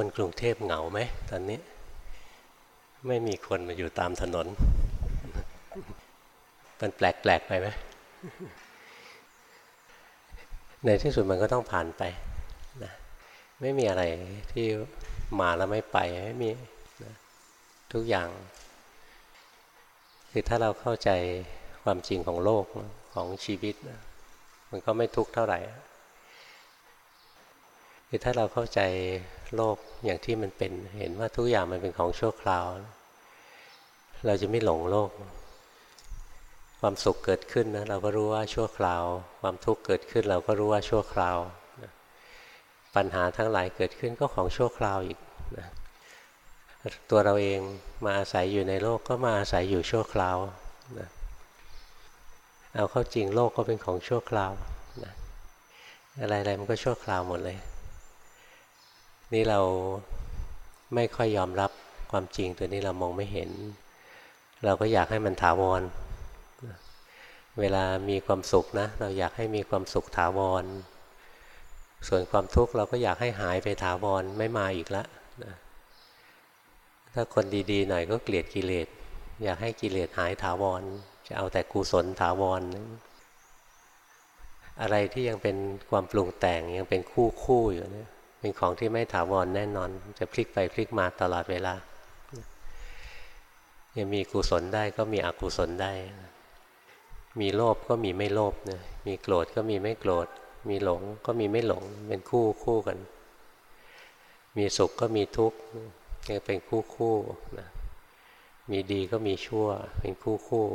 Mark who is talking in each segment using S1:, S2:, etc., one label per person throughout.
S1: คนกรุงเทพเหงาไหมตอนนี้ ไม่มีคนมาอยู่ตามถนนมันแปลกๆไปไหมในที่สุดมันก็ต้องผ่านไปนะไม่มีอะไรที่มาแล้วไม่ไปไม่มีนะทุกอย่าง คือถ้าเราเข้าใจความจริงของโลกของชีวิตนะมันก็ไม่ทุกข์เท่าไหร่คือถ้าเราเข้าใจ โลกอย่างที่มันเป็น เห็นว่าทุกอย่างมันเป็นของชั่วคราว เราจะไม่หลงโลก ความสุขเกิดขึ้นนะเราก็รู้ว่าชั่วคราว ความทุกข์เกิดขึ้นเราก็รู้ว่าชั่วคราว ปัญหาทั้งหลายเกิดขึ้นก็ของชั่วคราวอีกนะตัวเราเองมาอาศัยอยู่ในโลกก็มาอาศัยอยู่ชั่วคราวนะเอาเข้าจริงโลกก็เป็นของชั่วคราวนะอะไรๆมันก็ชั่วคราวหมดเลย นี่เราไม่ค่อยยอมรับความจริงตัวนี้เรามองไม่เห็น เราก็อยากให้มันถาวร เวลามีความสุขนะ เราอยากให้มีความสุขถาวร ส่วนความทุกข์เราก็อยากให้หายไปถาวรไม่มาอีกแล้วนะถ้าคนดีๆหน่อยก็เกลียดกิเลส อยากให้กิเลสหายถาวร จะเอาแต่กุศลถาวร อะไรที่ยังเป็นความปรุงแต่งยังเป็นคู่คู่อยู่เนี่ย เป็นของที่ไม่ถาวรแน่นอน จะพลิกไปพลิกมาตลอดเวลายังมีกุศลได้ก็มีอกุศลได้ มีโลภก็มีไม่โลภนะมีโกรธก็มีไม่โกรธ มีหลงก็มีไม่หลง เป็นคู่คู่กัน มีสุขก็มีทุกข์ยังเป็นคู่คู่นะมีดีก็มีชั่ว เป็นคู่คู่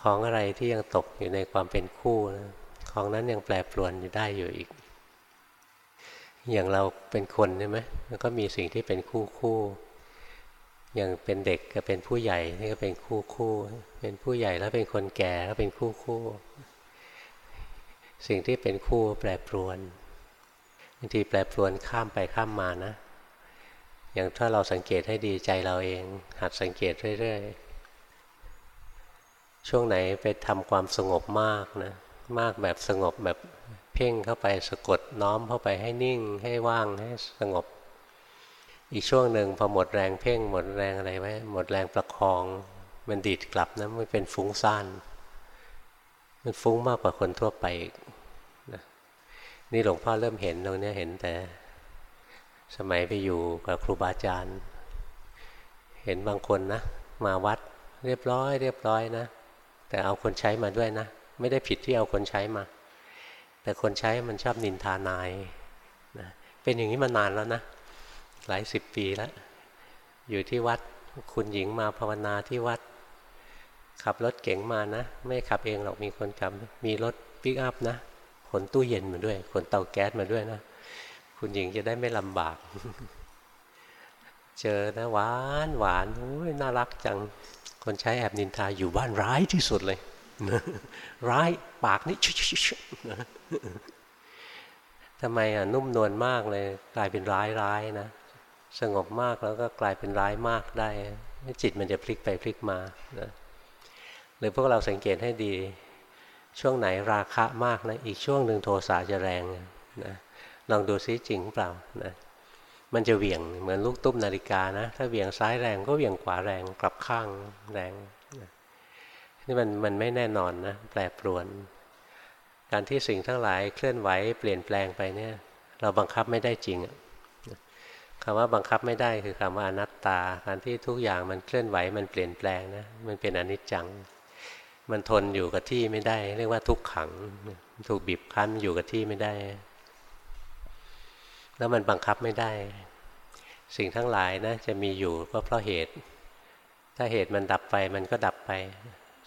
S1: ของอะไรที่ยังตกอยู่ในความเป็นคู่นะของนั้นยังแปรปรวนอยู่ได้อยู่อีก อย่างเราเป็นคนใช่ไหมมันก็มีสิ่งที่เป็นคู่คู่ อย่างเป็นเด็กก็เป็นผู้ใหญ่นี่ก็เป็นคู่คู่ เป็นผู้ใหญ่แล้วเป็นคนแก่ก็เป็นคู่คู่ สิ่งที่เป็นคู่แปรปรวนบางทีแปรปรวนข้ามไปข้ามมานะ อย่างถ้าเราสังเกตให้ดีใจเราเอง หัดสังเกตเรื่อยๆ ช่วงไหนไปทำความสงบมากนะ มากแบบสงบแบบ เพ่งเข้าไปสะกดน้อมเข้าไปให้นิ่งให้ว่างให้สงบ อีกช่วงหนึ่งพอหมดแรงเพ่งหมดแรงอะไรไว้หมดแรงประคองมันดีดกลับนะมันเป็นฟุ้งซ่านมันฟุ้งมากกว่าคนทั่วไปนะนี่หลวงพ่อเริ่มเห็นตรงนี้เห็นแต่ สมัยไปอยู่กับครูบาอาจารย์ เห็นบางคนนะ มาวัดเรียบร้อย เรียบร้อยนะ แต่เอาคนใช้มาด้วยนะ ไม่ได้ผิดที่เอาคนใช้มา แต่คนใช้มันชอบนินทานายนะเป็นอย่างนี้มานานแล้วนะ หลายสิบปีแล้ว อยู่ที่วัดคุณหญิงมาภาวนาที่วัด ขับรถเก๋งมานะ ไม่ขับเองหรอกมีคนขับ มีรถปิกอัพนะขนตู้เย็นมาด้วยขนเตาแก๊สมาด้วยนะ คุณหญิงจะได้ไม่ลำบาก เจอนะหวานหวานโอ้ยน่ารักจัง คนใช้แอบนินทาอยู่บ้านร้ายที่สุดเลย ร้ายปากนี่ชุทำไมอะนุ่มนวลมากเลย กลายเป็นร้ายร้ายนะสงบมากแล้วก็กลายเป็นร้ายมากได้จิตมันจะพลิกไปพลิกมานะหรือพวกเราสังเกตให้ดี ช่วงไหนราคะมากนะอีกช่วงหนึ่งโทสะจะแรงนะลองดูซิจริงเปล่านะมันจะเหวี่ยงเหมือนลูกตุ้มนาฬิกานะ ถ้าเหวี่ยงซ้ายแรงก็เหวี่ยงขวาแรงกลับข้างแรง นี่มันมันไม่แน่นอนนะแปรปรวน การที่สิ่งทั้งหลายเคลื่อนไหวเปลี่ยนแปลงไปเนี่ย เราบังคับไม่ได้จริงคำว่าบังคับไม่ได้คือคำว่าอนัตตา การที่ทุกอย่างมันเคลื่อนไหวมันเปลี่ยนแปลงนะมันเป็นอนิจจัง มันทนอยู่กับที่ไม่ได้ เรียกว่าทุกขัง ถูกบีบคั้นอยู่กับที่ไม่ได้ แล้วมันบังคับไม่ได้ สิ่งทั้งหลายนะจะมีอยู่ก็เพราะเหตุ ถ้าเหตุมันดับไปมันก็ดับไป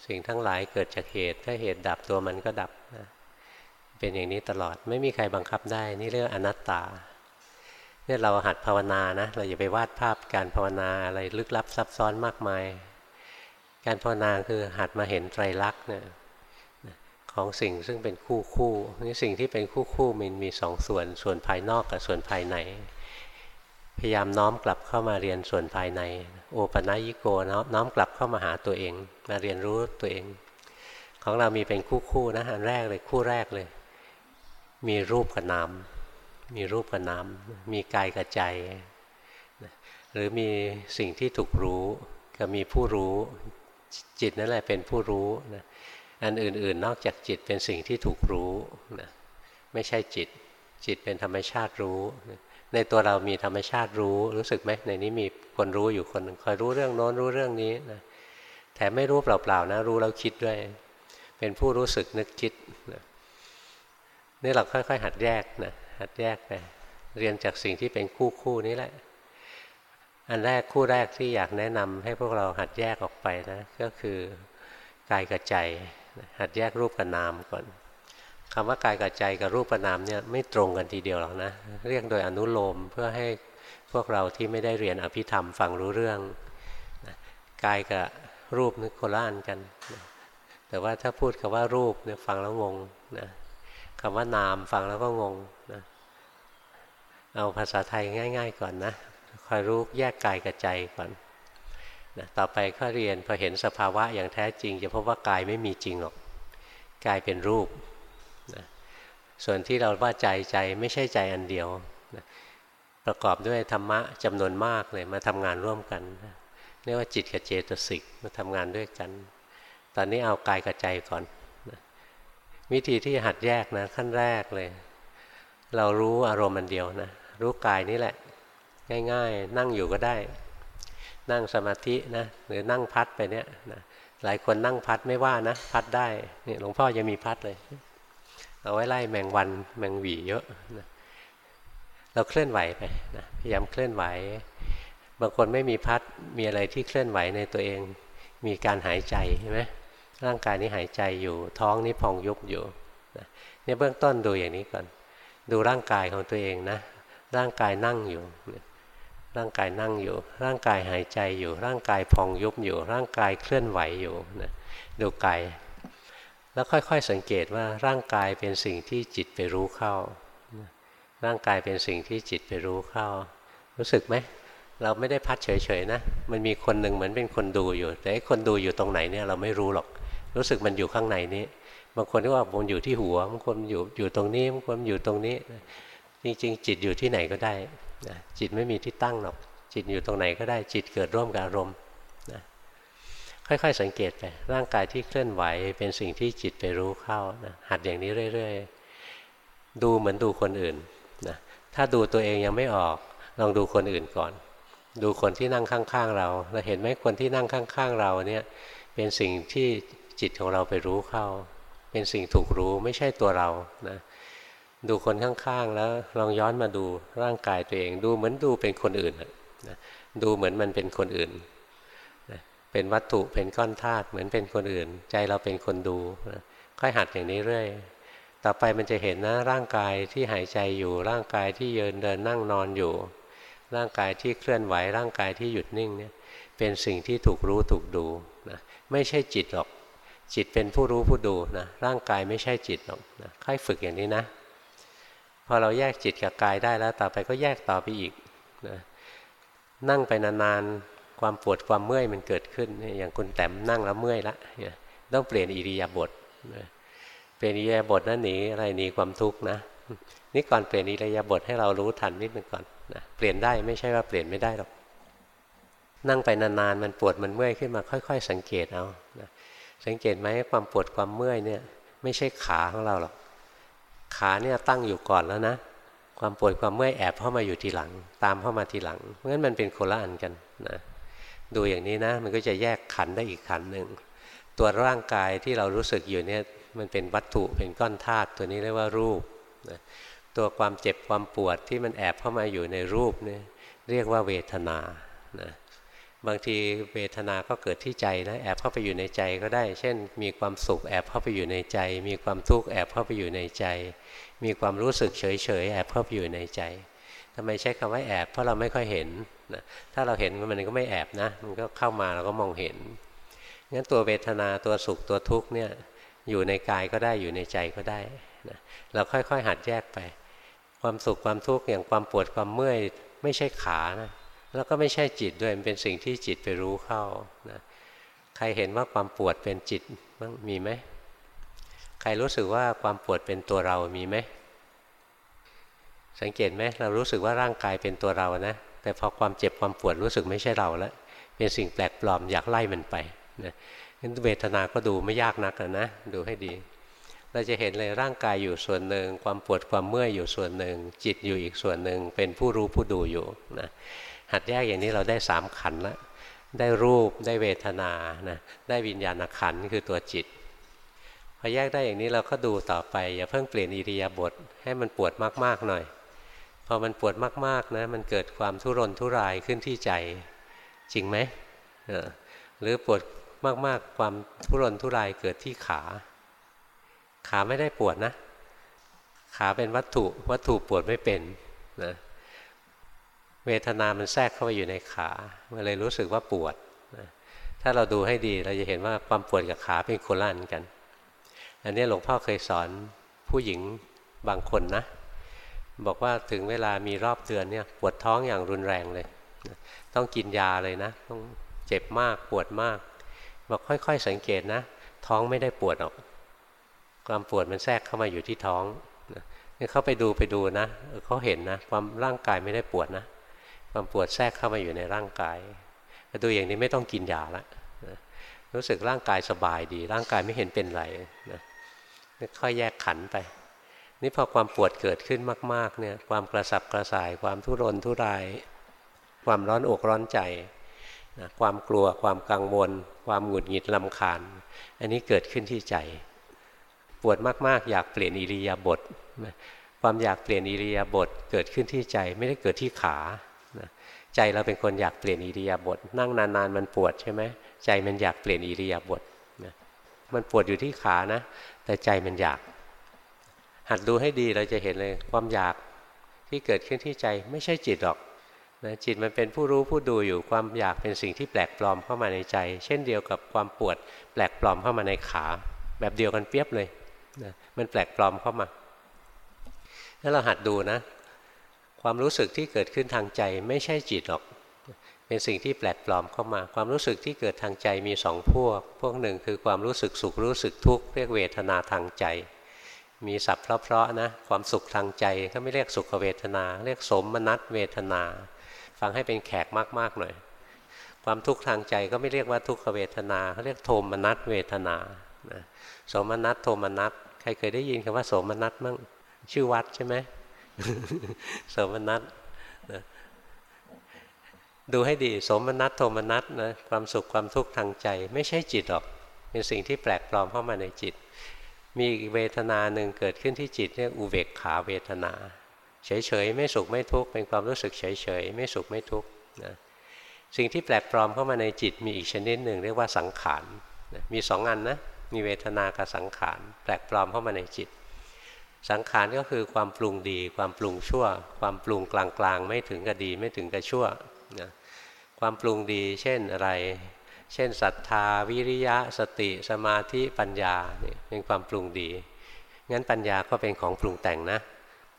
S1: สิ่งทั้งหลายเกิดจากเหตุ ถ้าเหตุดับตัวมันก็ดับนะเป็นอย่างนี้ตลอดไม่มีใครบังคับได้ นี่เรื่องอนัตตาเนี่ยเราหัดภาวนานะเราอย่าไปวาดภาพการภาวนาอะไรลึกลับซับซ้อนมากมาย การภาวนาคือหัดมาเห็นไตรลักษณ์เนี่ยของสิ่งซึ่งเป็นคู่คู่นี่สิ่งที่เป็นคู่คู่มันมีสองส่วน ส่วนภายนอกกับส่วนภายใน พยายามน้อมกลับเข้ามาเรียนส่วนภายใน โอปัญญิโกน้อมกลับเข้ามาหาตัวเอง มาเรียนรู้ตัวเอง ของเรามีเป็นคู่คู่นะอันแรกเลยคู่แรกเลย มีรูปกับนามมีรูปกับนามมีกายกับใจ หรือมีสิ่งที่ถูกรู้กับมีผู้รู้จิตนั่นแหละเป็นผู้รู้นะอันอื่นๆ นอกจากจิตเป็นสิ่งที่ถูกรู้นะไม่ใช่จิต จิตเป็นธรรมชาติรู้นะ ในตัวเรามีธรรมชาติรู้รู้สึกไหมในนี้มีคนรู้อยู่คนหนึ่งคอยรู้เรื่องโน้นรู้เรื่องนี้นะแถมไม่รู้เปล่าๆนะ รู้แล้วคิดด้วย เป็นผู้รู้สึกนึกคิดนะนี่เราค่อย ๆ หัดแยกนะหัดแยกไปเรียนจากสิ่งที่เป็นคู่คู่นี้แหละ อันแรกคู่แรกที่อยากแนะนำให้พวกเราหัดแยกออกไปนะ ก็คือกายกับใจหัดแยกรูปกับนามก่อน คำว่ากายกับใจกับรูปนามเนี่ยไม่ตรงกันทีเดียวหรอกนะ เรียกโดยอนุโลมเพื่อให้พวกเราที่ไม่ได้เรียนอภิธรรมฟังรู้เรื่องกายกับรูปนี่โคละอันกัน แต่ว่าถ้าพูดคำว่ารูปเนี่ยฟังแล้วงงนะคำว่านามฟังแล้วก็งงนะเอาภาษาไทยง่าย ๆ ก่อนนะคอยรู้แยกกายกับใจก่อนนะต่อไปก็เรียนพอเห็นสภาวะอย่างแท้จริง จะพบว่ากายไม่มีจริงหรอกกายเป็นรูป ส่วนที่เราว่าใจใจไม่ใช่ใจอันเดียว ประกอบด้วยธรรมะจำนวนมากเลยมาทำงานร่วมกันเรียกว่าจิตกับเจตสิกมาทำงานด้วยกัน ตอนนี้เอากายกับใจก่อนวิธีที่หัดแยกนะขั้นแรกเลย เรารู้อารมณ์มันเดียวนะรู้กายนี่แหละ ง่าย ๆ นั่งอยู่ก็ได้ นั่งสมาธินะหรือนั่งพัดไปเนี่ยนะหลายคนนั่งพัดไม่ว่านะ พัดได้เนี่ยหลวงพ่อยังมีพัดเลย เอาไว้ไล่แมงวันแมงหวีเยอะนะเราเคลื่อนไหวไปนะพยายามเคลื่อนไหว บางคนไม่มีพัดมีอะไรที่เคลื่อนไหวในตัวเอง มีการหายใจใช่ไหมร่างกายนี้หายใจอยู่ท้องนี้พองยุบอยู่นะเนี่ยเบื้องต้นดูอย่างนี้ก่อน ดูร่างกายของตัวเองนะ ร่างกายนั่งอยู่ ร่างกายนั่งอยู่ ร่างกายหายใจอยู่ ร่างกายพองยุบอยู่ ร่างกายเคลื่อนไหวอยู่นะดูกาย แล้วค่อยๆสังเกตว่าร่างกายเป็นสิ่งที่จิตไปรู้เข้า ร่างกายเป็นสิ่งที่จิตไปรู้เข้า รู้สึกไหม เราไม่ได้พัดเฉยๆนะ มันมีคนหนึ่งเหมือนเป็นคนดูอยู่ แต่คนดูอยู่ตรงไหนเนี่ยเราไม่รู้หรอก รู้สึกมันอยู่ข้างในนี้ บางคนก็ว่ามันอยู่ที่หัว บางคนอยู่อยู่ตรงนี้ บางคนอยู่ตรงนี้ จริงๆ จิตอยู่ที่ไหนก็ได้ จิตไม่มีที่ตั้งหรอก จิตอยู่ตรงไหนก็ได้ จิตเกิดร่วมกับอารมณ์ ค่อยๆ สังเกตไปร่างกายที่เคลื่อนไหวเป็นสิ่งที่จิตไปรู้เข้านะหัดอย่างนี้เรื่อย ๆ ดูเหมือนดูคนอื่นนะถ้าดูตัวเองยังไม่ออก ลองดูคนอื่นก่อน ดูคนที่นั่งข้างๆเราเราเห็นไหมคนที่นั่งข้างๆเราเนี่ยเป็นสิ่งที่จิตของเราไปรู้เข้า เป็นสิ่งถูกรู้ไม่ใช่ตัวเรานะดูคนข้างๆ แล้วลองย้อนมาดูร่างกายตัวเอง ดูเหมือนดูเป็นคนอื่นนะดูเหมือนมันเป็นคนอื่น เป็นวัตถุเป็นก้อนธาตุเหมือนเป็นคนอื่น ใจเราเป็นคนดูนะค่อยหัดอย่างนี้เรื่อย ต่อไปมันจะเห็นนะร่างกายที่หายใจอยู่ร่างกายที่ยืนเดินนั่งนอนอยู่ ร่างกายที่เคลื่อนไหวร่างกายที่หยุดนิ่งเนี่ยเป็นสิ่งที่ถูกรู้ถูกดูนะไม่ใช่จิตหรอกจิตเป็นผู้รู้ผู้ดูนะร่างกายไม่ใช่จิตหรอกนะค่อยฝึกอย่างนี้นะ พอเราแยกจิตกับกายได้แล้วต่อไปก็แยกต่อไปอีกนะนั่งไปนานๆ ความปวดความเมื่อยมันเกิดขึ้น อย่างคุณแต้มนั่งแล้วเมื่อยละต้องเปลี่ยนอิริยาบถเปลี่ยนอิริยาบถนั้นหนีอะไรหนีความทุกข์นะนี่ก่อนเปลี่ยนอิริยาบถให้เรารู้ทันนิดนึงก่อนนะเปลี่ยนได้ไม่ใช่ว่าเปลี่ยนไม่ได้หรอกนั่งไปนานๆมันปวดมันเมื่อยขึ้นมาค่อย ๆ สังเกตเอานะสังเกตไหมความปวดความเมื่อยเนี่ย ไม่ใช่ขาของเราหรอกขาเนี่ยตั้งอยู่ก่อนแล้วนะ ความปวดความเมื่อยแอบเข้ามาอยู่ทีหลัง ตามเข้ามาทีหลังเพราะงั้นมันเป็นโคละอันกันนะ ดูอย่างนี้นะ มันก็จะแยกขันได้อีกขันหนึ่งตัวร่างกายที่เรารู้สึกอยู่เนี่ยมันเป็นวัตถุเป็นก้อนธาตุตัวนี้เรียกว่ารูปนะตัวความเจ็บความปวดที่มันแอบเข้ามาอยู่ในรูปเนี่ยเรียกว่าเวทนานะบางทีเวทนาก็เกิดที่ใจนะแอบเข้าไปอยู่ในใจก็ได้ เช่น มีความสุขแอบเข้าไปอยู่ในใจ มีความทุกข์แอบเข้าไปอยู่ในใจ มีความรู้สึกเฉยเฉยแอบเข้าไปอยู่ในใจ ทำไมใช้คำว่าแอบ เพราะเราไม่ค่อยเห็นนะถ้าเราเห็นมันก็ไม่แอบนะ มันก็เข้ามาเราก็มองเห็น งั้นตัวเวทนาตัวสุขตัวทุกข์เนี่ยอยู่ในกายก็ได้อยู่ในใจก็ได้นะเราค่อยๆหัดแยกไป ความสุขความทุกข์อย่างความปวดความเมื่อยไม่ใช่ขานะแล้วก็ไม่ใช่จิตด้วยมันเป็นสิ่งที่จิตไปรู้เข้านะใครเห็นว่าความปวดเป็นจิตบ้างมีไหมใครรู้สึกว่าความปวดเป็นตัวเรามีไหม สังเกตไหมเรารู้สึกว่าร่างกายเป็นตัวเรานะ แต่พอความเจ็บความปวดรู้สึกไม่ใช่เราแล้ว เป็นสิ่งแปลกปลอมอยากไล่มันไปนะนั้นเวทนาก็ดูไม่ยากนักนะ ดูให้ดี เราจะเห็นเลยร่างกายอยู่ส่วนหนึ่ง ความปวดความเมื่อยอยู่ส่วนหนึ่ง จิตอยู่อีกส่วนหนึ่ง เป็นผู้รู้ผู้ดูอยู่นะหัดแยกอย่างนี้เราได้สามขันล้วได้รูปได้เวทนานะได้วิญญาณขันคือตัวจิตพอแยกได้อย่างนี้เราก็ดูต่อไป อย่าเพิ่งเปลี่ยนอิริยาบถให้มันปวดมากๆหน่อย พอมันปวดมากๆนะมันเกิดความทุรนทุรายขึ้นที่ใจจริงไหมหรือปวดมากๆความทุรนทุรายเกิดที่ขา ขาไม่ได้ปวดนะ ขาเป็นวัตถุวัตถุปวดไม่เป็นนะเวทนามันแทรกเข้าไปอยู่ในขามันเลยรู้สึกว่าปวดนะถ้าเราดูให้ดีเราจะเห็นว่าความปวดกับขาเป็นคนละอันกัน อันนี้หลวงพ่อเคยสอนผู้หญิงบางคนนะ บอกว่าถึงเวลามีรอบเดือนเนี่ยปวดท้องอย่างรุนแรงเลย ต้องกินยาเลยนะ ต้องเจ็บมากปวดมาก บอกค่อยๆสังเกตนะ ท้องไม่ได้ปวดหรอก ความปวดมันแทรกเข้ามาอยู่ที่ท้องนี่เขาไปดูไปดูนะเขาเห็นนะ ความร่างกายไม่ได้ปวดนะ ความปวดแทรกเข้ามาอยู่ในร่างกายดูอย่างนี้ไม่ต้องกินยาละรู้สึกร่างกายสบายดี ร่างกายไม่เห็นเป็นไรนะค่อยแยกขันไป นี่พอความปวดเกิดขึ้นมาก ๆ เนี่ย ความกระสับกระส่าย ความทุรนทุราย ความร้อนอกร้อนใจนะความกลัว ความกังวล ความหงุดหงิดลำคาญ อันนี้เกิดขึ้นที่ใจ ปวดมาก ๆ อยากเปลี่ยนอิริยาบถความอยากเปลี่ยนอิริยาบถเกิดขึ้นที่ใจไม่ได้เกิดที่ขาใจเราเป็นคนอยากเปลี่ยนอิริยาบถนั่งนานๆมันปวดใช่ไหมใจมันอยากเปลี่ยนอิริยาบถนะมันปวดอยู่ที่ขานะ แต่ใจมันอยาก หัดดูให้ดีเราจะเห็นเลยความอยากที่เกิดขึ้นที่ใจไม่ใช่จิตหรอกนะจิตมันเป็นผู้รู้ผู้ดูอยู่ความอยากเป็นสิ่งที่แปลกปลอมเข้ามาในใจ เช่นเดียวกับความปวดแปลกปลอมเข้ามาในขา แบบเดียวกันเปียบเลยนะมันแปลกปลอมเข้ามาถ้าเราหัดดูนะ ความรู้สึกที่เกิดขึ้นทางใจไม่ใช่จิตหรอก เป็นสิ่งที่แปลกปลอมเข้ามา ความรู้สึกที่เกิดทางใจมีสองพวก พวกหนึ่งคือความรู้สึกสุขรู้สึกทุกข์เรียกเวทนาทางใจ มีศัพท์เพราะๆนะ ความสุขทางใจก็ไม่เรียกสุขเวทนา เรียกสมมนัตเวทนา ฟังให้เป็นแขกมากๆหน่อย ความทุกข์ทางใจก็ไม่เรียกว่าทุกขเวทนาเขาเรียกโทมนัตเวทนานะสมนัตโทมนัตใครเคยได้ยินคำว่าสมนัตมั่งชื่อวัดใช่ไหมสมนัตนะดูให้ดีสมนัตโทมนัตนะความสุขความทุกข์ทางใจ ไม่ใช่จิตหรอก เป็นสิ่งที่แปลกปลอมเข้ามาในจิต มีเวทนาหนึ่งเกิดขึ้นที่จิตเรียกอุเบกขาเวทนา เฉยๆ ไม่สุขไม่ทุกข์เป็นความรู้สึกเฉยๆ ไม่สุขไม่ทุกข์นะสิ่งที่แปลกปลอมเข้ามาในจิตมีอีกชนิดหนึ่งเรียกว่าสังขารนะมีสองอันนะมีเวทนากับสังขารแปลกปลอมเข้ามาในจิต สังขารก็คือความปรุงดี ความปรุงชั่ว ความปรุงกลางๆ ไม่ถึงกับดีไม่ถึงกับชั่วนะความปรุงดีเช่นอะไร เช่นศรัทธา วิริยะสติ สมาธิปัญญาเนี่ยเป็นความปรุงดี งั้นปัญญาก็เป็นของปรุงแต่งนะ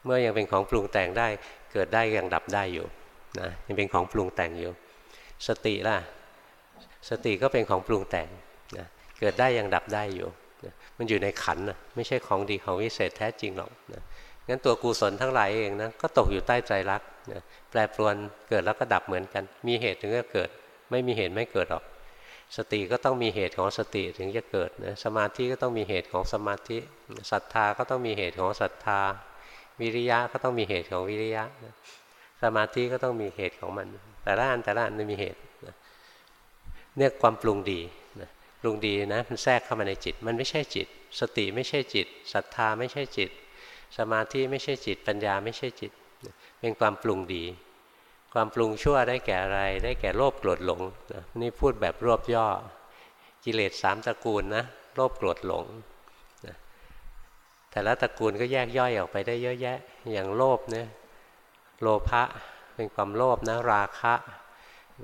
S1: เมื่อยังเป็นของปรุงแต่งได้เกิดได้ยังดับได้อยู่นะยังเป็นของปรุงแต่งอยู่ สติล่ะสติก็เป็นของปรุงแต่งนะเกิดได้ยังดับได้อยู่มันอยู่ในขันนะไม่ใช่ของดีของวิเศษแท้จริงหรอกนะงั้นตัวกุศลทั้งหลายเองนะก็ตกอยู่ใต้ใจรักนะแปรปรวนเกิดแล้วก็ดับเหมือนกัน มีเหตุถึงจะเกิด ไม่มีเหตุไม่เกิดหรอก สติก็ต้องมีเหตุของสติถึงจะเกิดนะสมาธิก็ต้องมีเหตุของสมาธิศรัทธาก็ต้องมีเหตุของศรัทธา วิริยะก็ต้องมีเหตุของวิริยะสมาธิก็ต้องมีเหตุของมัน แต่ละอันแต่ละอันมันมีเหตุเนี่ยความปรุงดีปรุงดีนะมันแทรกเข้ามาในจิต มันไม่ใช่จิต สติไม่ใช่จิตศรัทธาไม่ใช่จิต สมาธิไม่ใช่จิต ปัญญาไม่ใช่จิต เป็นความปรุงดี ความปรุงชั่วได้แก่อะไร ได้แก่โลภโกรธหลงนะนี่พูดแบบรวบย่อ กิเลสสามตระกูลนะโลภโกรธหลงนะแต่ละตระกูลก็แยกย่อยออกไปได้เยอะแยะ อย่างโลภเนี่ยโลภะเป็นความโลภนะราคะ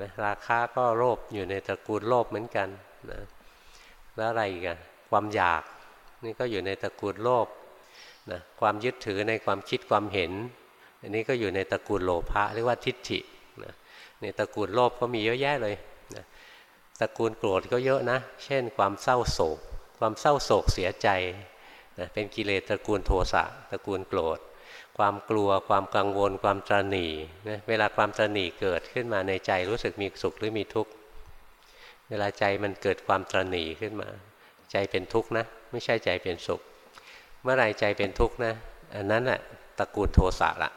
S1: นะราคะก็โลภอยู่ในตระกูลโลภเหมือนกันนะแล้วอะไรอีกอะความอยากนี่ก็อยู่ในตระกูลโลภนะความยึดถือในความคิดความเห็น อันนี้ก็อยู่ในตระกูลโลภะเรียกว่าทิฏฐินะในตระกูลโลภก็มีเยอะแยะเลยนะตระกูลโกรธก็เยอะนะ เช่น ความเศร้าโศก ความเศร้าโศกเสียใจนะเป็นกิเลสตระกูลโทสะตระกูลโกรธ ความกลัวความกังวล ความตรณีนะเวลาความตรณีเกิดขึ้นมาในใจรู้สึกมีสุขหรือมีทุกข์เวลาใจมันเกิดความตรณีขึ้นมา ใจเป็นทุกข์นะ ไม่ใช่ใจเป็นสุข เมื่อไรใจเป็นทุกข์นะ อันนั้นแหละตระกูลโทสะละ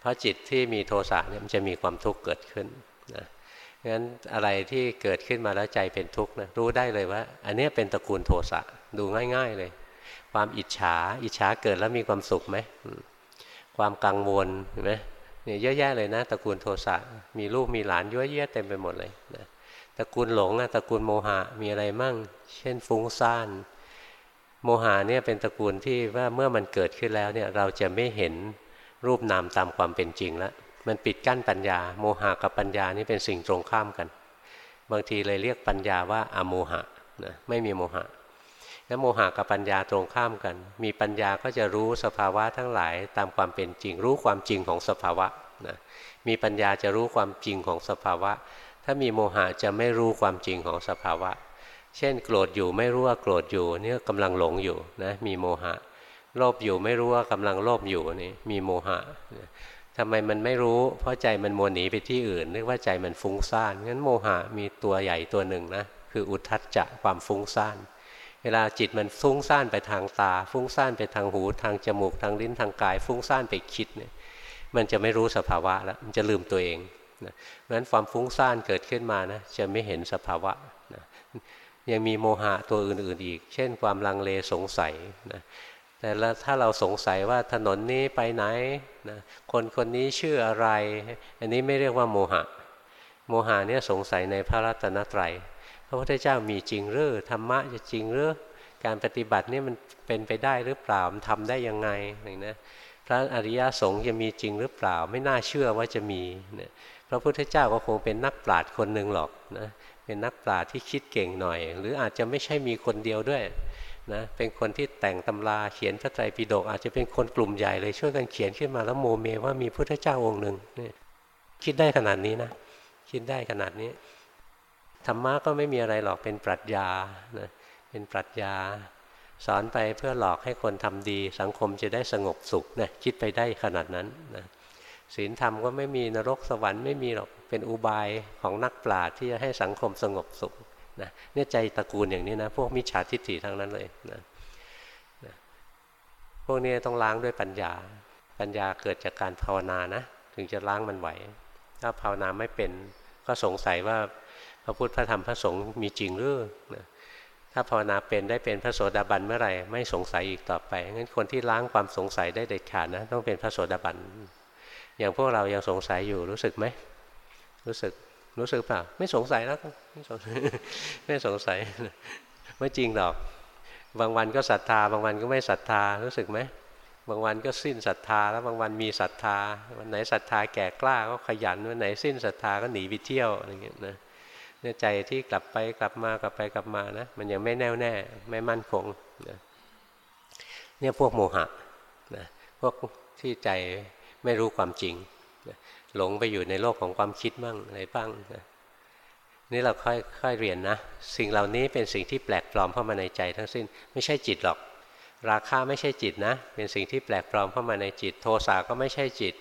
S1: เพราะจิตที่มีโทสะเนี่ยมันจะมีความทุกข์เกิดขึ้นนะงั้นอะไรที่เกิดขึ้นมาแล้วใจเป็นทุกข์นะรู้ได้เลยว่า อันนี้เป็นตระกูลโทสะดูง่าย ๆเลย ความอิจฉาอิจฉาเกิดแล้วมีความสุขไหมความกังวลเห็นไหมเนี่ยเยอะแยะเลยนะตระกูลโทสะมีลูกมีหลานเยอะแยะเต็มไปหมดเลยนะตระกูลหลงตระกูลโมหะมีอะไรมั่ง เช่นฟุ้งซ่านโมหะเนี่ยเป็นตระกูลที่ว่าเมื่อมันเกิดขึ้นแล้วเนี่ยเราจะไม่เห็น รูปนามตามความเป็นจริงแล้วมันปิดกั้นปัญญา โมหะกับปัญญานี่เป็นสิ่งตรงข้ามกัน บางทีเลยเรียกปัญญาว่าอโมหะนะไม่มีโมหะแล้วโมหะกับปัญญาตรงข้ามกัน มีปัญญาก็จะรู้สภาวะทั้งหลายตามความเป็นจริง รู้ความจริงของสภาวะนะมีปัญญาจะรู้ความจริงของสภาวะ ถ้ามีโมหะจะไม่รู้ความจริงของสภาวะ เช่น โกรธอยู่ไม่รู้ว่าโกรธอยู่เนี่กำลังหลงอยู่นะมีโมหะ โลภอยู่ไม่รู้ว่ากำลังโลภอยู่นี่มีโมหะทำไมมันไม่รู้ เพราะใจมันมัวหนีไปที่อื่นนึกว่าใจมันฟุ้งซ่านงั้นโมหะมีตัวใหญ่ตัวหนึ่งนะคืออุทัจจะความฟุ้งซ่านเวลาจิตมันฟุ้งซ่านไปทางตา ฟุ้งซ่านไปทางหู ทางจมูกทางลิ้นทางกาย ฟุ้งซ่านไปคิดเนี่ยมันจะไม่รู้สภาวะแล้วมันจะลืมตัวเองนะเพราะฉะนั้นความฟุ้งซ่านเกิดขึ้นมานะจะไม่เห็นสภาวะนะยังมีโมหะตัวอื่นๆอีก เช่นความลังเลสงสัยนะ แต่ถ้าเราสงสัยว่าถนนนี้ไปไหนนะคนคนนี้ชื่ออะไร อันนี้ไม่เรียกว่าโมหะ โมหะเนี่ยสงสัยในพระรัตนตรัย พระพุทธเจ้ามีจริงหรือธรรมะจะจริงหรือการปฏิบัตินี่มันเป็นไปได้หรือเปล่ามันทำได้ยังไงอย่างนะพระอริยสงฆ์จะมีจริงหรือเปล่า ไม่น่าเชื่อว่าจะมีนี่ยพระพุทธเจ้าก็คงเป็นนักปราชญ์คนหนึ่งหรอกนะเป็นนักปราชญ์ที่คิดเก่งหน่อย หรืออาจจะไม่ใช่มีคนเดียวด้วย นะเป็นคนที่แต่งตำราเขียนพระไตรปิฎกอาจจะเป็นคนกลุ่มใหญ่เลยช่วยกันเขียนขึ้นมาแล้วโมเมว่ามีพุทธเจ้าองค์หนึ่งนี่คิดได้ขนาดนี้นะคิดได้ขนาดนี้ธรรมะก็ไม่มีอะไรหรอกเป็นปรัชญานะเป็นปรัชญา สอนไปเพื่อหลอกให้คนทำดี สังคมจะได้สงบสุขนะคิดไปได้ขนาดนั้นนะศีลธรรมก็ไม่มีนรกสวรรค์ไม่มีหรอกเป็นอุบายของนักปราชญ์ที่จะให้สังคมสงบสุข นะเนี่ยใจตระกูลอย่างนี้นะพวกมิจฉาทิฏฐิทั้งนั้นเลยนะนะพวกนี้ต้องล้างด้วยปัญญา ปัญญาเกิดจากการภาวนานะ ถึงจะล้างมันไหว ถ้าภาวนาไม่เป็นก็สงสัยว่าพระพุทธพระธรรมพระสงฆ์มีจริงหรือนะถ้าภาวนาเป็นได้เป็นพระโสดาบันเมื่อไหร่ไม่สงสัยอีกต่อไปงั้นคนที่ล้างความสงสัยได้เด็ดขาดนะต้องเป็นพระโสดาบันอย่างพวกเรายังสงสัยอยู่รู้สึกไหมรู้สึก รู้สึกเปล่าไม่สงสัยแล้วไม่สงสัยไม่สงสัยไม่จริงหรอก บางวันก็ศรัทธา บางวันก็ไม่ศรัทธารู้สึกไหมบางวันก็สิ้นศรัทธา แล้วบางวันมีศรัทธา วันไหนศรัทธาแก่กล้าก็ขยันวันไหนสิ้นศรัทธาก็หนีไปเที่ยวอะไรเงี้ยนะเนี่ยใจที่กลับไปกลับมากลับไปกลับมานะมันยังไม่แน่วแน่ไม่มั่นคงนะเนี่ยพวกโมหะนะพวกที่ใจไม่รู้ความจริงนะ หลงไปอยู่ในโลกของความคิดบ้างอะไรบ้างนะนี่เราค่อยค่อยเรียนนะ สิ่งเหล่านี้เป็นสิ่งที่แปลกปลอมเข้ามาในใจ ทั้งสิ้นไม่ใช่จิตหรอก ราคาไม่ใช่จิตนะ เป็นสิ่งที่แปลกปลอมเข้ามาในจิต โทสะก็ไม่ใช่จิต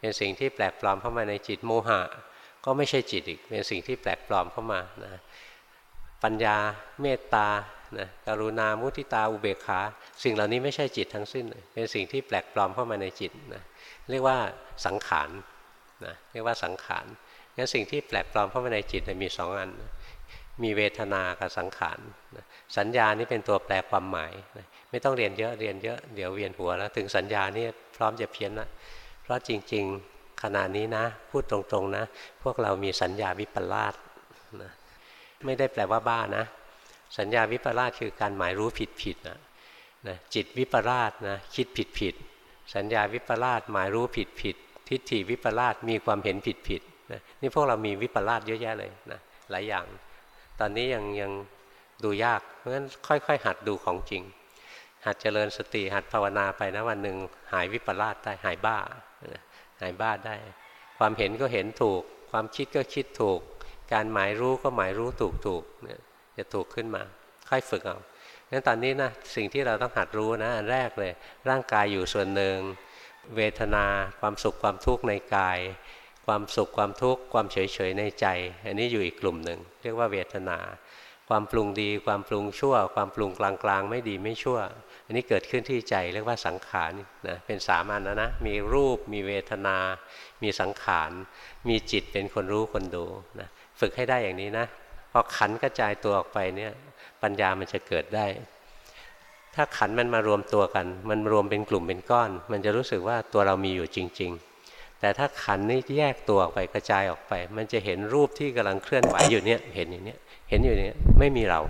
S1: เป็นสิ่งที่แปลกปลอมเข้ามาในจิตโมหะ ก็ไม่ใช่จิตอีก เป็นสิ่งที่แปลกปลอมเข้ามานะปัญญาเมตตานะกรุณามุทิตาอุเบกขา สิ่งเหล่านี้ไม่ใช่จิตทั้งสิ้น เป็นสิ่งที่แปลกปลอมเข้ามาในจิตนะเรียกว่าสังขาร นะเรียกว่าสังขารงั้นสิ่งที่แปลกปลอมเข้ามาในจิตมีสองอัน มีเวทนากับสังขารนะสัญญานี่เป็นตัวแปลความหมายนะไม่ต้องเรียนเยอะเรียนเยอะเดี๋ยวเวียนหัวแล้ว ถึงสัญญานี่พร้อมจะเพี้ยนละเพราะจริง ๆขณะนี้นะ พูดตรงๆนะ พวกเรามีสัญญาวิปลาสนะไม่ได้แปลว่าบ้านะ สัญญาวิปลาสคือการหมายรู้ผิดๆนะนะจิตวิปลาสนะคิดผิดๆสัญญาวิปลาสหมายรู้ผิดๆ ทิฏฐิวิปลาสมีความเห็นผิดๆนะนี่พวกเรามีวิปลาสเยอะแยะเลยนะหลายอย่าง ตอนนี้ยังยังดูยากเพราะฉะนั้นค่อย ๆ หัดดูของจริง หัดเจริญสติหัดภาวนาไปนะวันหนึ่งหายวิปลาสได้หายบ้าหายบ้าได้ ความเห็นก็เห็นถูก ความคิดก็คิดถูก การหมายรู้ก็หมายรู้ถูกถูกเนี่ยจะถูกขึ้นมา ค่อยฝึกเอางั้นตอนนี้นะสิ่งที่เราต้องหัดรู้นะอันแรกเลย ร่างกายอยู่ส่วนหนึ่ง เวทนา ความสุขความทุกข์ในกาย ความสุขความทุกข์ความเฉยเฉยในใจ อันนี้อยู่อีกกลุ่มหนึ่ง เรียกว่าเวทนา ความปรุงดี ความปรุงชั่ว ความปรุงกลางๆ ไม่ดีไม่ชั่ว อันนี้เกิดขึ้นที่ใจเรียกว่าสังขารนะเป็นสามัญนะนะมีรูป มีเวทนา มีสังขารมีจิตเป็นคนรู้คนดูนะฝึกให้ได้อย่างนี้นะพอขันกระจายตัวออกไปเนี่ยปัญญามันจะเกิดได้ ถ้าขันมันมารวมตัวกัน มันรวมเป็นกลุ่มเป็นก้อน มันจะรู้สึกว่าตัวเรามีอยู่จริง ๆ แต่ถ้าขันนี่แยกตัวออกไปกระจายออกไป มันจะเห็นรูปที่กำลังเคลื่อนไหวอยู่เนี่ยเห็นอย่างเนี้ยเห็นอยู่เนี้ยไม่มีเรา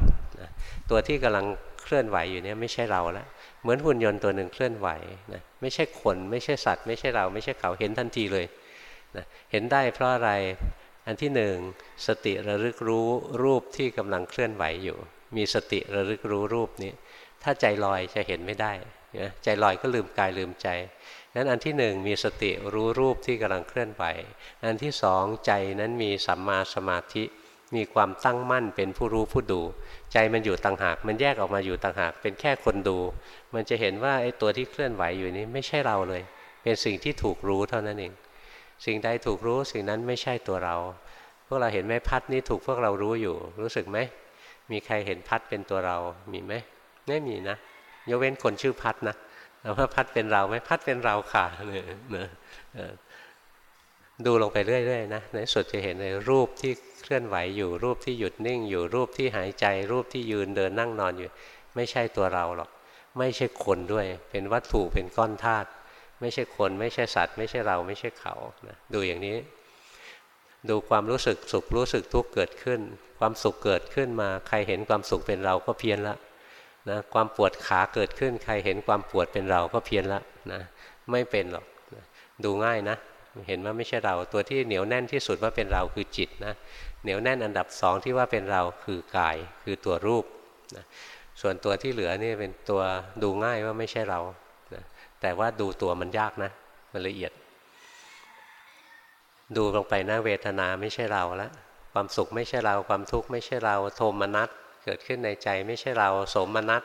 S1: นะตัวที่กำลังเคลื่อนไหวอยู่เนี้ยไม่ใช่เราแล้วเหมือนหุ่นยนต์ตัวหนึ่งเคลื่อนไหวนะไม่ใช่คนไม่ใช่สัตว์ ไม่ใช่เราไม่ใช่เขาเห็นทันทีเลยนะเห็นได้เพราะอะไรอันที่หนึ่งสติระลึกรู้รูปที่กำลังเคลื่อนไหวอยู่ มีสติระลึกรู้รูปนี้ ถ้าใจลอยจะเห็นไม่ได้นะใจลอยก็ลืมกายลืมใจนั้นอันที่หนึ่งมีสติรู้รูปที่กำลังเคลื่อนไหว อันที่สองใจนั้นมีสัมมาสมาธิ มีความตั้งมั่นเป็นผู้รู้ผู้ดู ใจมันอยู่ต่างหาก มันแยกออกมาอยู่ต่างหาก เป็นแค่คนดู มันจะเห็นว่าไอ้ตัวที่เคลื่อนไหวอยู่นี้ไม่ใช่เราเลย เป็นสิ่งที่ถูกรู้เท่านั้นเอง สิ่งใดถูกรู้สิ่งนั้นไม่ใช่ตัวเรา พวกเราเห็นไหมพัดนี้ถูกพวกเรารู้อยู่ รู้สึกไหม มีใครเห็นพัดเป็นตัวเรา มีไหม ไม่มีนะยกเว้นคนชื่อพัดนะแต่ว่าพัดเป็นเราไหมพัดเป็นเราค่ะเนี่ยนะดูลงไปเรื่อยๆนะในสุดจะเห็นในรูปที่เคลื่อนไหวอยู่รูปที่หยุดนิ่ง อยู่รูปที่หายใจ รูปที่ยืนเดินนั่งนอนอยู่ ไม่ใช่ตัวเราหรอก ไม่ใช่คนด้วย เป็นวัตถุเป็นก้อนธาตุไม่ใช่คนไม่ใช่สัตว์ ไม่ใช่เราไม่ใช่เขานะดูอย่างนี้ ดูความรู้สึกสุขรู้สึกทุกข์เกิดขึ้น ความสุขเกิดขึ้นมา ใครเห็นความสุขเป็นเราก็เพี้ยนละ นะความปวดขาเกิดขึ้นใครเห็นความปวดเป็นเราก็เพี้ยนละนะไม่เป็นหรอกนะดูง่ายนะ เห็นว่าไม่ใช่เราตัวที่เหนียวแน่นที่สุดว่าเป็นเราคือจิตนะเหนียวแน่นอันดับสองที่ว่าเป็นเราคือกายคือตัวรูปนะส่วนตัวที่เหลือนี่เป็นตัวดูง่ายว่าไม่ใช่เราแต่ว่าดูตัวมันยากนะ มันละเอียด ดูลงไปนะเวทนาไม่ใช่เราแล้วความสุขไม่ใช่เรา ความทุกข์ไม่ใช่เรา โทมนัส เกิดขึ้นในใจไม่ใช่เรา สมนัส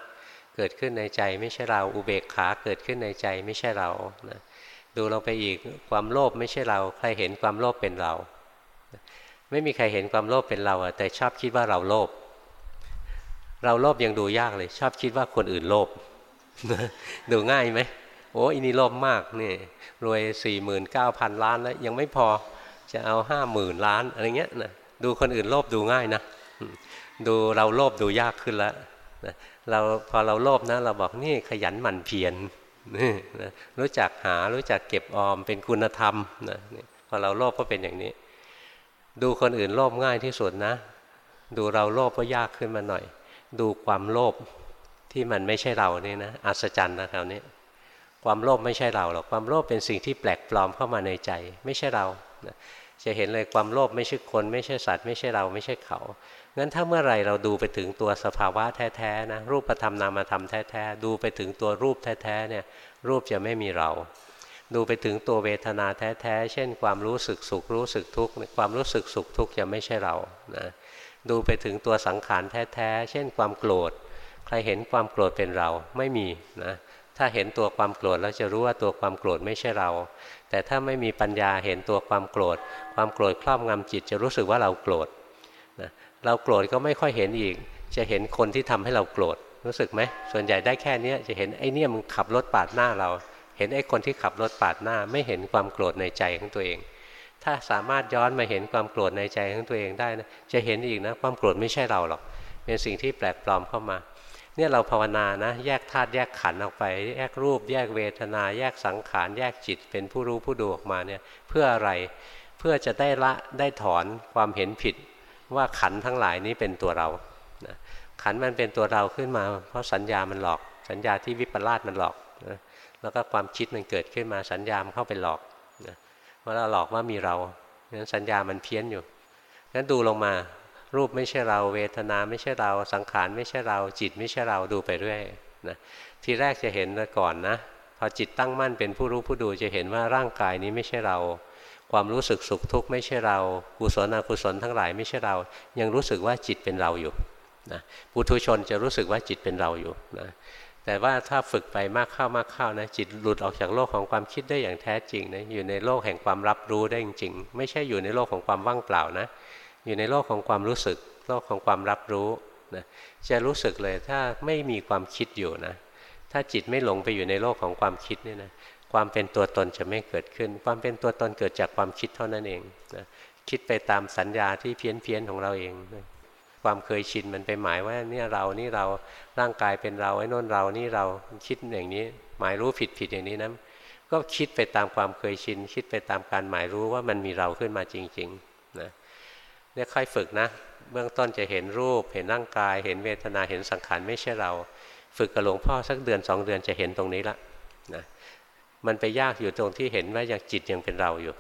S1: เกิดขึ้นในใจไม่ใช่เรา อุเบกขาเกิดขึ้นในใจไม่ใช่เรานะดูลงไปอีกความโลภไม่ใช่เรา ใครเห็นความโลภเป็นเรา ไม่มีใครเห็นความโลภเป็นเราแต่ชอบคิดว่าเราโลภเราโลภยังดูยากเลย ชอบคิดว่าคนอื่นโลภดูง่ายไหมโอ้อินี่โลภมากนี่รวยสี่หมื่นเก้าพันล้านแล้วยังไม่พอจะเอาห้าหมื่นล้านอะไรเงี้ยนะดูคนอื่นโลภดูง่ายนะ ดูเราโลภดูยากขึ้นแล้วเราพอเราโลภนะเราบอกนี่ขยันหมั่นเพียรรู้จักหารู้จักเก็บออมเป็นคุณธรรมนะพอเราโลภก็เป็นอย่างนี้ ดูคนอื่นโลภง่ายที่สุดนะ ดูเราโลภก็ยากขึ้นมาหน่อย ดูความโลภที่มันไม่ใช่เรานี่นะอัศจรรย์นะคราวนี้ความโลภไม่ใช่เราหรอกความโลภเป็นสิ่งที่แปลกปลอมเข้ามาในใจ ไม่ใช่เราจะเห็นเลยความโลภไม่ใช่คน ไม่ใช่สัตว์ ไม่ใช่เราไม่ใช่เขา งั้นถ้าเมื่อไรเราดูไปถึงตัวสภาวะแท้ๆนะรูปธรรมนามธรรมแท้ๆดูไปถึงตัวรูปแท้ๆเนี่ยรูปจะไม่มีเรา ดูไปถึงตัวเวทนาแท้ๆเช่น ความรู้สึกสุขรู้สึกทุกข์ความรู้สึกสุขทุกข์จะไม่ใช่เรานะดูไปถึงตัวสังขารแท้ๆเช่น ความโกรธ ใครเห็นความโกรธเป็นเราไม่มีนะถ้าเห็นตัวความโกรธแล้วจะรู้ว่าตัวความโกรธไม่ใช่เรา แต่ถ้าไม่มีปัญญาเห็นตัวความโกรธ ความโกรธครอบงำจิตจะรู้สึกว่าเราโกรธนะ เราโกรธก็ไม่ค่อยเห็นอีก จะเห็นคนที่ทำให้เราโกรธรู้สึกไหมส่วนใหญ่ได้แค่นี้จะเห็นไอ้เนี่ยมันขับรถปาดหน้าเรา เห็นไอ้คนที่ขับรถปาดหน้า ไม่เห็นความโกรธในใจของตัวเอง ถ้าสามารถย้อนมาเห็นความโกรธในใจของตัวเองได้นะจะเห็นอีกนะความโกรธไม่ใช่เราหรอก เป็นสิ่งที่แปลกปลอมเข้ามาเนี่ยเราภาวนานะ แยกธาตุแยกขันออกไป แยกรูป แยกเวทนา แยกสังขาร แยกจิต เป็นผู้รู้ผู้ดูออกมาเนี่ยเพื่ออะไรเพื่อจะได้ละได้ถอนความเห็นผิด ว่าขันทั้งหลายนี้เป็นตัวเรานะขันมันเป็นตัวเราขึ้นมา เพราะสัญญามันหลอก สัญญาที่วิปลาสมันหลอกนะแล้วก็ความคิดมันเกิดขึ้นมาสัญญามเข้าไปหลอกนะว่าเราหลอกว่ามีเราฉะนั้นสัญญามันเพี้ยนอยู่งั้นดูลงมารูปไม่ใช่เราเวทนาไม่ใช่เราสังขารไม่ใช่เราจิตไม่ใช่เราดูไปเรื่อยนะทีแรกจะเห็นก่อนนะ พอจิตตั้งมั่นเป็นผู้รู้ผู้ดูจะเห็นว่าร่างกายนี้ไม่ใช่เรา ความรู้สึกสุขทุกข์ไม่ใช่เรากุศลอกุศลทั้งหลายไม่ใช่เรา ยังรู้สึกว่าจิตเป็นเราอยู่นะปุถุชนจะรู้สึกว่าจิตเป็นเราอยู่นะแต่ว่าถ้าฝึกไปมากเข้ามากเข้านะจิตหลุดออกจากโลกของความคิดได้อย่างแท้จริงนะอยู่ในโลกแห่งความรับรู้ได้จริงๆ ไม่ใช่อยู่ในโลกของความว่างเปล่านะอยู่ในโลกของความรู้สึก โลกของความรับรู้นะจะรู้สึกเลยถ้าไม่มีความคิดอยู่นะ ถ้าจิตไม่หลงไปอยู่ในโลกของความคิดเนี่ยนะความเป็นตัวตนจะไม่เกิดขึ้น ความเป็นตัวตนเกิดจากความคิดเท่านั้นเองนะคิดไปตามสัญญาที่เพี้ยนเพียนของเราเองความเคยชินมันไปหมายว่าเนี่ยเรานี่เราร่างกายเป็นเราไอ้นนเรานี่เราคิดอย่างนี้ หมายรู้ผิดผิดอย่างนี้นะก็คิดไปตามความเคยชิน คิดไปตามการหมายรู้ว่ามันมีเราขึ้นมาจริงๆนะเนี่ยค่อยฝึกนะ เบื้องต้นจะเห็นรูป เห็นร่างกาย เห็นเวทนาเห็นสังขารไม่ใช่เรา ฝึกกับหลวงพ่อสักเดือนสองเดือนจะเห็นตรงนี้ละนะมันไปยากอยู่ตรงที่เห็นว่าอย่างจิตยังเป็นเราอยู่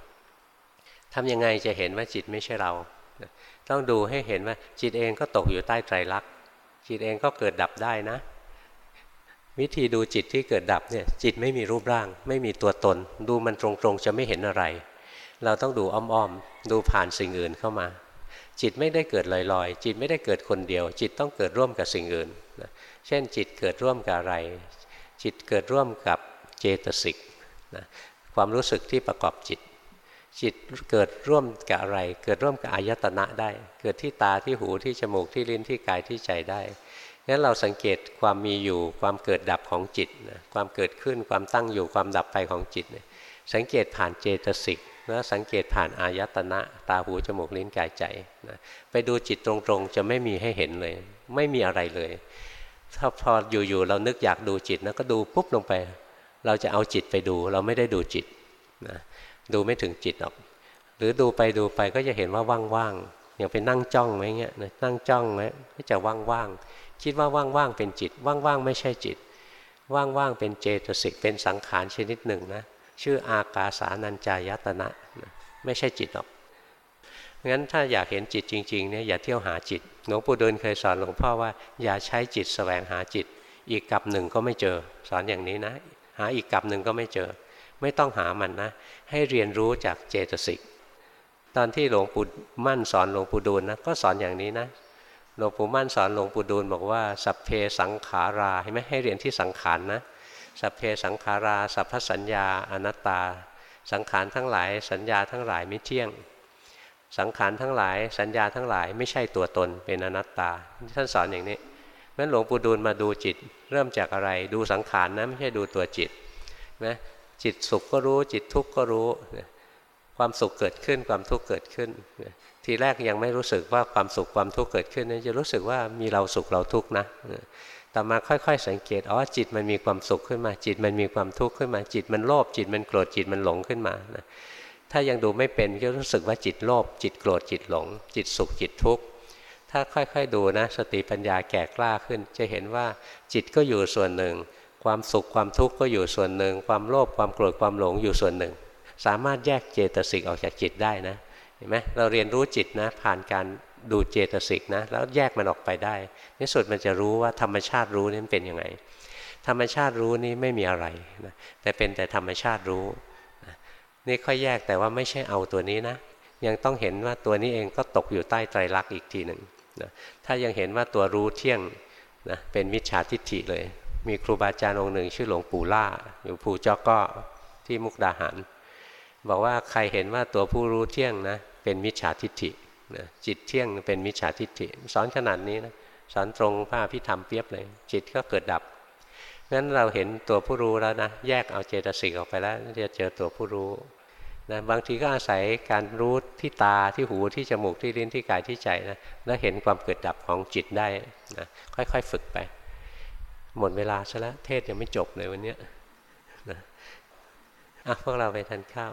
S1: ทำยังไงจะเห็นว่าจิตไม่ใช่เรา ต้องดูให้เห็นว่าจิตเองก็ตกอยู่ใต้ไตรลักษณ์จิตเองก็เกิดดับได้นะ วิธีดูจิตที่เกิดดับเนี่ยจิตไม่มีรูปร่าง ไม่มีตัวตน ดูมันตรงๆจะไม่เห็นอะไร เราต้องดูอ้อมๆดูผ่านสิ่งอื่นเข้ามา จิตไม่ได้เกิดลอยๆ จิตไม่ได้เกิดคนเดียว จิตต้องเกิดร่วมกับสิ่งอื่น เช่นจิตเกิดร่วมกับอะไร จิตเกิดร่วมกับเจตสิกนะความรู้สึกที่ประกอบจิต จิตเกิดร่วมกับอะไร เกิดร่วมกับอายตนะได้ เกิดที่ตาที่หูที่จมูกที่ลิ้นที่กายที่ใจได้งั้นเราสังเกตความมีอยู่ความเกิดดับของจิตนะความเกิดขึ้นความตั้งอยู่ความดับไปของจิตสังเกตผ่านเจตสิกแล้วสังเกตผ่านอายตนะ ตาหูจมูกลิ้นกายใจนะไปดูจิตตรงๆ จะไม่มีให้เห็นเลย ไม่มีอะไรเลย ถ้าพออยู่ๆเรานึกอยากดูจิตนะก็ดูปุ๊บลงไป เราจะเอาจิตไปดู เราไม่ได้ดูจิตนะดูไม่ถึงจิตหรอก หรือดูไปดูไปก็จะเห็นว่าว่างๆอย่างไปนั่งจ้องไว้เงี้ยนั่งจ้องไว้ก็จะว่างๆคิดว่าว่างๆเป็นจิต ว่างๆไม่ใช่จิต ว่างๆเป็นเจตสิกเป็นสังขารชนิดหนึ่งนะชื่ออากาสานัญจายตนะไม่ใช่จิตหรอกงั้นถ้าอยากเห็นจิตจริงๆเนี่ยอย่าเที่ยวหาจิต หลวงปู่ดูลเคยสอนหลวงพ่อว่า อย่าใช้จิตสแสวงหาจิต อีกกับหนึ่งก็ไม่เจอ สอนอย่างนี้นะ หาอีกกับหนึ่งก็ไม่เจอ ไม่ต้องหามันนะ ให้เรียนรู้จากเจตสิกตอนที่หลวงปู่มั่นสอนหลวงปู่ดูลนะก็สอนอย่างนี้นะหลวงปู่มั่นสอนหลวงปู่ดูลบอกว่าสัพเพสังขาราเห็นไหมให้เรียนที่สังขารนนะสัพเพสังขารา สัพพสัญญาอนัตตา สังขารทั้งหลาย สัญญาทั้งหลายไม่เที่ยง สังขารทั้งหลาย สัญญาทั้งหลายไม่ใช่ตัวตนเป็นอนัตตา ท่านสอนอย่างนี้งั้นหลวงปู่ดูลมาดูจิต เริ่มจากอะไร ดูสังขารนะไม่ใช่ดูตัวจิตนะจิตสุขก็รู้จิตทุกข์ก็รู้ ความสุขเกิดขึ้นความทุกข์เกิดขึ้น ทีแรกยังไม่รู้สึกว่าความสุขความทุกข์เกิดขึ้นจะรู้สึกว่ามีเราสุขเราทุกข์นะต่อมาค่อย ๆ สังเกตอ๋อจิตมันมีความสุขขึ้นมา จิตมันมีความทุกข์ขึ้นมา จิตมันโลภจิตมันโกรธจิตมันหลงขึ้นมา ถ้ายังดูไม่เป็นก็รู้สึกว่าจิตโลภจิตโกรธจิตหลง จิตสุขจิตทุกข์ถ้าค่อยๆดูนะสติปัญญาแก่กล้าขึ้น จะเห็นว่าจิตก็อยู่ส่วนหนึ่ง ความสุขความทุกข์ก็อยู่ส่วนหนึ่ง ความโลภความโกรธความหลงอยู่ส่วนหนึ่ง สามารถแยกเจตสิกออกจากจิตได้นะเห็นไหมเราเรียนรู้จิตนะผ่านการดูเจตสิกนะแล้วแยกมันออกไปได้ในสุดมันจะรู้ว่าธรรมชาติรู้นี่เป็นยังไง ธรรมชาติรู้นี่ไม่มีอะไรนะแต่เป็นแต่ธรรมชาติรู้ นี่ค่อยแยกแต่ว่าไม่ใช่เอาตัวนี้นะ ยังต้องเห็นว่าตัวนี้เองก็ตกอยู่ใต้ไตรลักษณ์อีกทีหนึ่งนะถ้ายังเห็นว่าตัวรู้เที่ยงนะเป็นมิจฉาทิฏฐิเลย มีครูบาอาจารย์องค์หนึ่ง ชื่อหลวงปู่ล่า อยู่ภูเจ้าก็ที่มุกดาหาร บอกว่าใครเห็นว่าตัวผู้รู้เที่ยงนะเป็นมิจฉาทิฏฐินะจิตเที่ยงเป็นมิจฉาทิฏฐิ สอนขนาดนี้นะสอนตรงพระพิธรรมเปียบเลย จิตก็เกิดดับงั้นเราเห็นตัวผู้รู้แล้วนะ แยกเอาเจตสิกออกไปแล้วจะเจอตัวผู้รู้ นะบางทีก็อาศัยการรู้ที่ตาที่หูที่จมูกที่ลิ้นที่กายที่ใจนะแล้วเห็นความเกิดดับของจิตได้นะค่อยๆฝึกไป หมดเวลาซะแล้วเทศยังไม่จบเลยวันนี้นะอะพวกเราไปทานข้าว